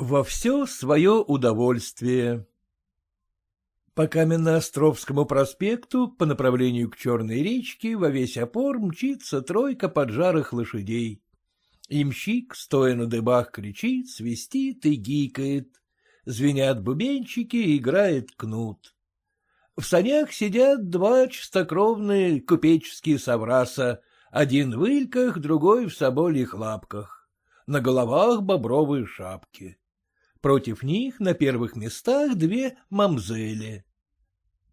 Во все свое удовольствие По Каменноостровскому проспекту по направлению к Черной речке во весь опор мчится тройка поджарых лошадей. Имщик, стоя на дыбах, кричит, свистит и гикает. Звенят бубенчики, играет кнут. В санях сидят два чистокровные купеческие совраса, один в ильках, другой в собольих лапках. На головах бобровые шапки. Против них на первых местах две мамзели.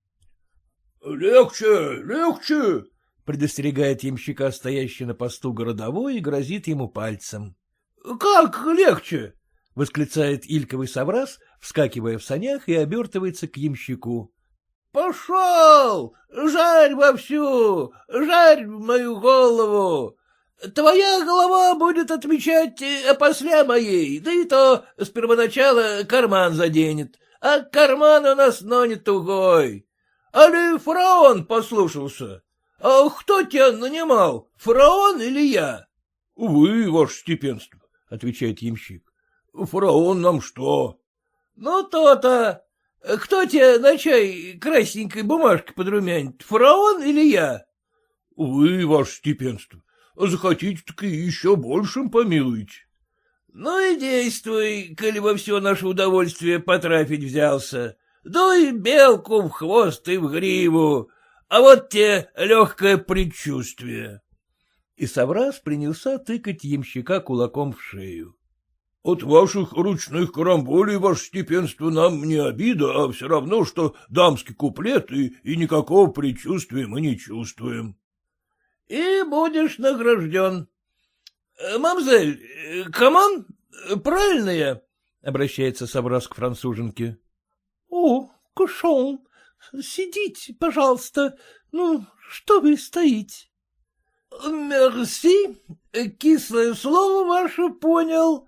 — Легче, легче! — предостерегает ямщика, стоящий на посту городовой, и грозит ему пальцем. — Как легче? — восклицает Ильковый соврас, вскакивая в санях и обертывается к ямщику. — Пошел! Жарь вовсю! Жарь мою голову! Твоя голова будет отмечать опосля моей, да и то с первоначала карман заденет, а карман у нас, но не тугой. Али фараон послушался? А кто тебя нанимал, фараон или я? — Вы, ваше степенство, — отвечает ямщик. — Фараон нам что? — Ну, то-то. Кто тебя на чай красненькой бумажкой подрумянит, фараон или я? — Вы, ваше степенство. Захотите, так и еще большим помилуете. — Ну и действуй, коли во все наше удовольствие потрафить взялся. Дуй белку в хвост и в гриву, а вот те легкое предчувствие. И Саврас принялся тыкать ямщика кулаком в шею. — От ваших ручных карамболей, ваше степенство, нам не обида, а все равно, что дамский куплет, и, и никакого предчувствия мы не чувствуем и будешь награжден. Э, — Мамзель, э, камон, правильно я? — обращается Собрас к француженке. — О, кушон, сидите, пожалуйста, ну, что вы стоите? — Мерси, кислое слово ваше понял,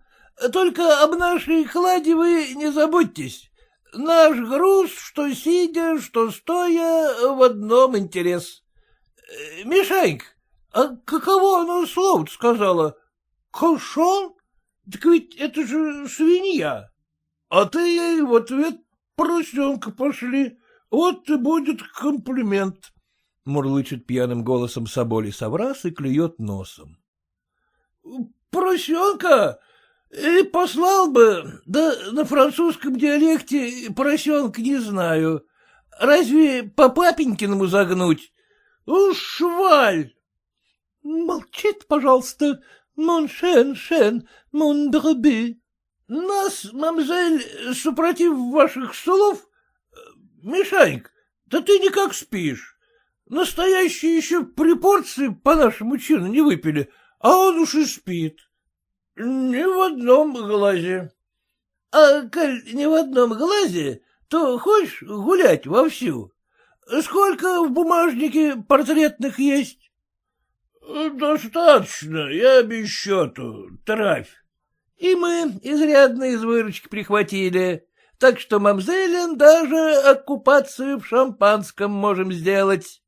только об нашей кладе вы не заботьтесь. Наш груз, что сидя, что стоя, в одном интерес. — Мишанька, а каково оно слово сказала? Кошон? Так ведь это же свинья. А ты ей в ответ поросенка пошли. Вот и будет комплимент. Мурлычет пьяным голосом Соболи Саврас и клюет носом. Поросенка? И послал бы, да на французском диалекте поросенка не знаю. Разве по папенькиному загнуть? — Шваль! — Молчит, пожалуйста, мон шен, шен, мон дроби. — Нас, мамзель, супротив ваших слов... Мишанька, да ты никак спишь. Настоящие еще при порции по нашему чину не выпили, а он уж и спит. Ни в одном глазе. А коль не в одном глазе, то хочешь гулять вовсю? Сколько в бумажнике портретных есть? — Достаточно, я без счету, травь. И мы изрядно из выручки прихватили, так что мамзелин даже оккупацию в шампанском можем сделать.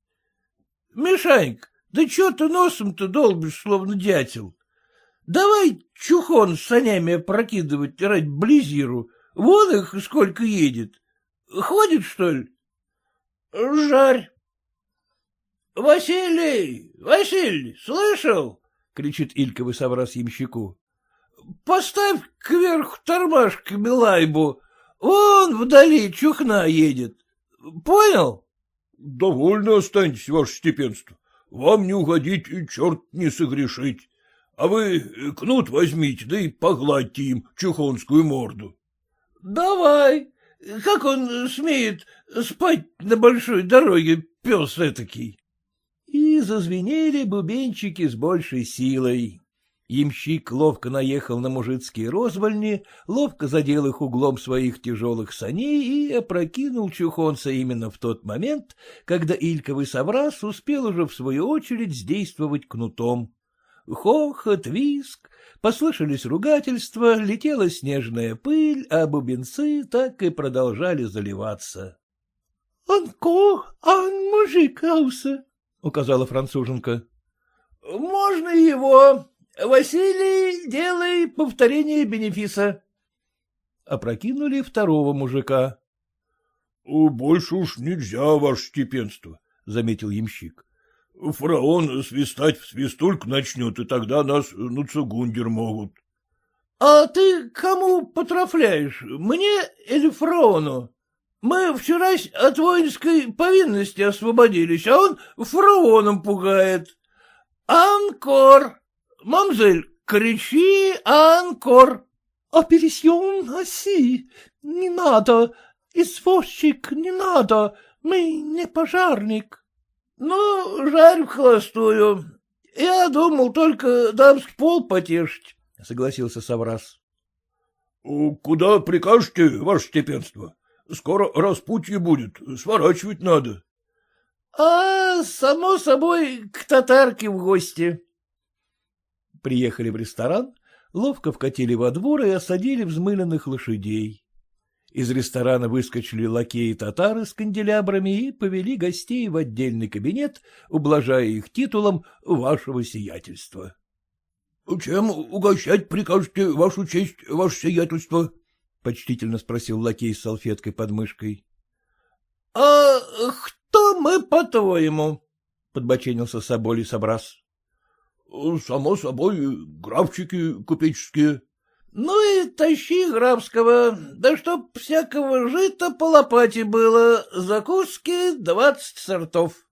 Мишанька, да чё ты носом-то долбишь, словно дятел? Давай чухон с санями опрокидывать ради близиру, вон их сколько едет. Ходит, что ли? Жарь. — Василий, Василий, слышал? — кричит Ильковый соврас ямщику. — Поставь кверху тормашками лайбу. Вон вдали чухна едет. Понял? — Довольно останьтесь, ваше степенство. Вам не уходить и черт не согрешить. А вы кнут возьмите, да и погладьте им чухонскую морду. — Давай. Как он смеет спать на большой дороге, пес этакий? И зазвенели бубенчики с большей силой. Ямщик ловко наехал на мужицкие розвальни, ловко задел их углом своих тяжелых саней и опрокинул чухонца именно в тот момент, когда Ильковый соврас успел уже в свою очередь сдействовать кнутом. Хохот, виск, послышались ругательства, летела снежная пыль, а бубенцы так и продолжали заливаться. — Анко, ан мужик ауса, — указала француженка. — Можно его. Василий, делай повторение бенефиса. Опрокинули второго мужика. — Больше уж нельзя, ваше степенство, — заметил ямщик. — Фараон свистать в свистульк начнет, и тогда нас на цугундер могут. — А ты кому потрафляешь, мне или фараону? Мы вчера от воинской повинности освободились, а он фараоном пугает. Анкор! Мамзель, кричи анкор! — Опересьон оси! Не надо! Извозчик, не надо! Мы не пожарник. — Ну, жарь в холостую. Я думал только дамский пол потешить, — согласился Саврас. — Куда прикажете, ваше степенство? Скоро распутье будет, сворачивать надо. — А, само собой, к татарке в гости. Приехали в ресторан, ловко вкатили во двор и осадили взмыленных лошадей. Из ресторана выскочили лакеи-татары с канделябрами и повели гостей в отдельный кабинет, ублажая их титулом «Вашего сиятельства». — Чем угощать прикажете, вашу честь, ваше сиятельство? — почтительно спросил лакей с салфеткой под мышкой. — А кто мы, по-твоему? — подбоченился Соболий Собрас. — Само собой, графчики купеческие. — Ну и тащи графского, да чтоб всякого жита по лопате было, закуски двадцать сортов.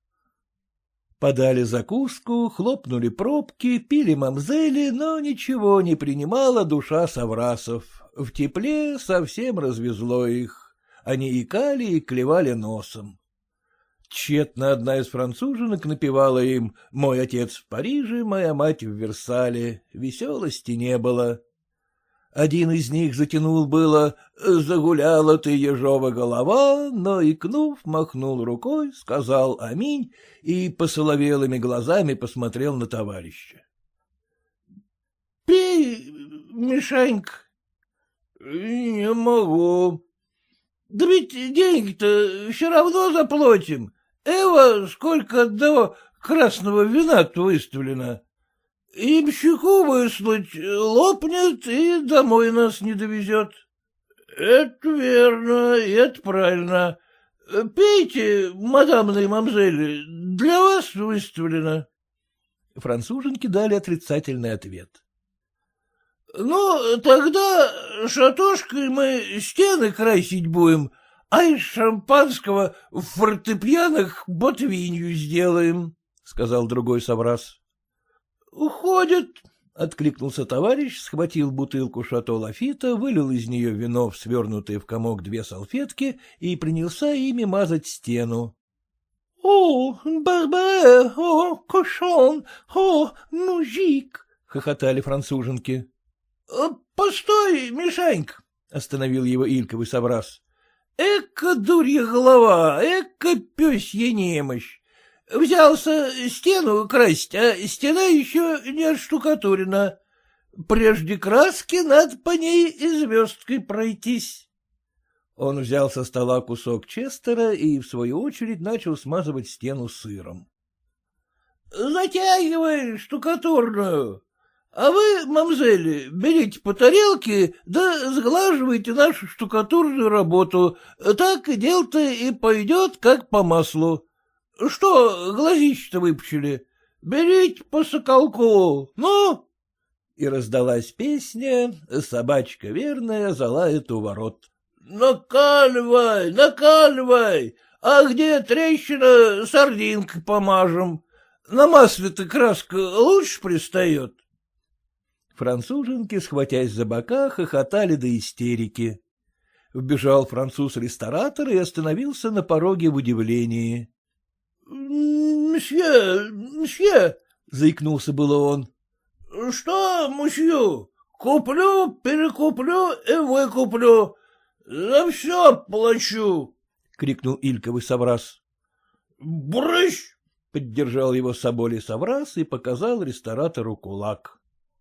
Подали закуску, хлопнули пробки, пили мамзели, но ничего не принимала душа соврасов. В тепле совсем развезло их. Они икали и клевали носом. Тщетно одна из француженок напевала им «Мой отец в Париже, моя мать в Версале». Веселости не было. Один из них затянул было «Загуляла ты, ежова голова», но, икнув, махнул рукой, сказал «Аминь» и посоловелыми глазами посмотрел на товарища. — Пей, Мишанька, — Не могу. — Да ведь деньги-то все равно заплатим. Эва сколько одного красного вина выставлено. Имщику выслать лопнет и домой нас не довезет. — Это верно, это правильно. Пейте, мадам и мамзели, для вас выставлено. Француженки дали отрицательный ответ. — Ну, тогда шатошкой мы стены красить будем, а из шампанского в фортепьянах ботвинью сделаем, — сказал другой соврас. — Уходит, — откликнулся товарищ, схватил бутылку шато лафита, вылил из нее вино в свернутые в комок две салфетки и принялся ими мазать стену. — О, барбе, о, кошон, о, мужик! — хохотали француженки. Э, — Постой, Мишанька, — остановил его Ильковый соврас. — Эка дурья голова, эка пёсья немощь. Взялся стену красить, а стена еще не отштукатурена. Прежде краски надо по ней и звездкой пройтись. Он взял со стола кусок честера и, в свою очередь, начал смазывать стену сыром. — Затягивай штукатурную, а вы, мамзели, берите по тарелке, да сглаживайте нашу штукатурную работу, так дело-то и пойдет, как по маслу. Что глазища-то выпучили? Берите по соколку, ну!» И раздалась песня «Собачка верная залает у ворот». «Накаливай, накаливай! А где трещина, сардинкой помажем. На масле-то краска лучше пристает». Француженки, схватясь за бока, хохотали до истерики. Вбежал француз-ресторатор и остановился на пороге в удивлении. — Мсье, мсье, — заикнулся было он. — Что, мсью, куплю, перекуплю и выкуплю. За все плачу, — крикнул Ильковый соврас. — Брыщ! — поддержал его Соболей соврас и показал ресторатору кулак.